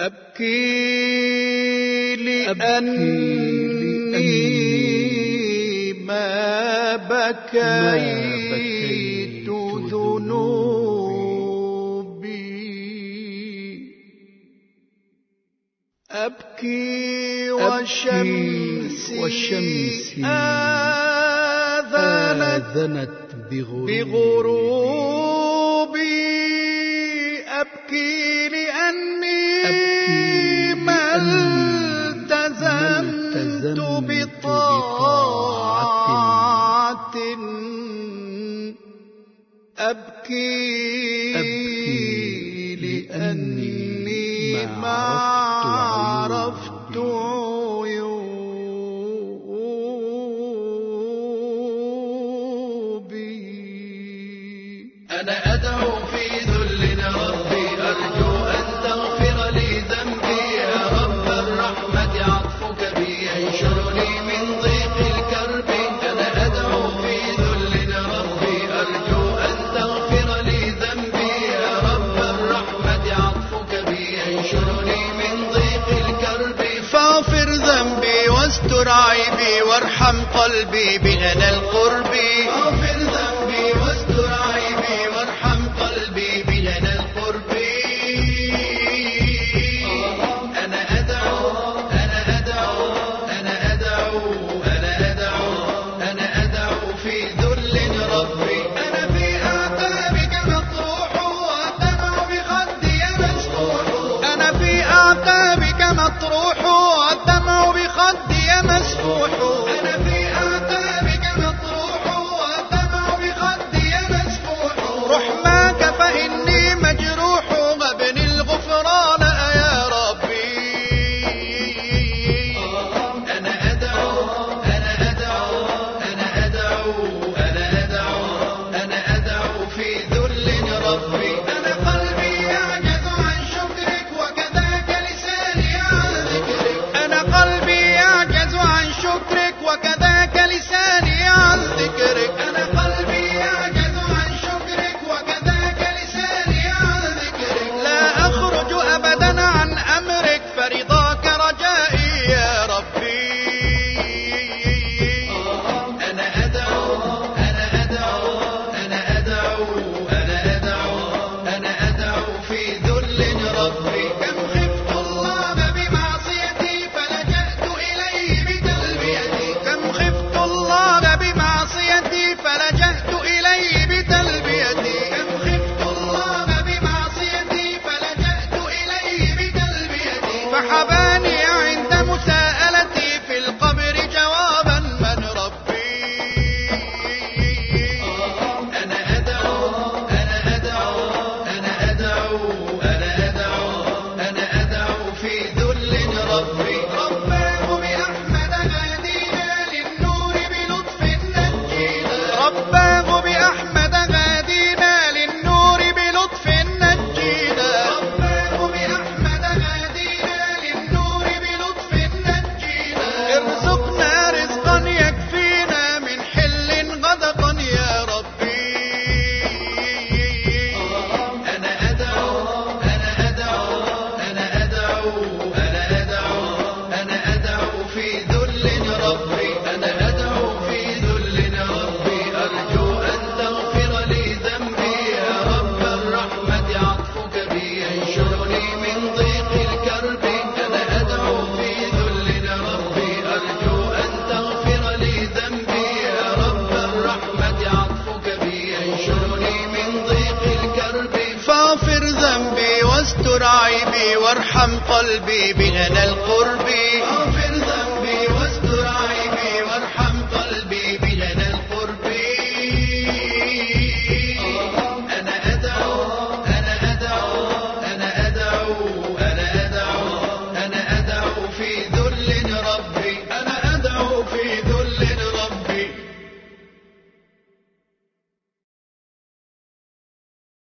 أبكي لأني ما بكيت ذنوبي. أبكي وشمسي, آذنت بغروبي أبكي, لأني ما عرفت عيوبي. أنا أدعو في مصاعبي وارحم قلبي بغنى القرب أنا أدعو في ذل ربي أرجو أن تغفر لي ذنبي. يا رب الرحمة عطفك بي ينشرني من ضيق الكرب. أنا أدعو في ذل ربي أرجو أن تغفر لي ذنبي. يا رب الرحمة عطفك بي ينشرني من ضيق الكرب. فاغفر ذنبي واستر عيبي وارحم قلبي بغنى القرب. ذنبي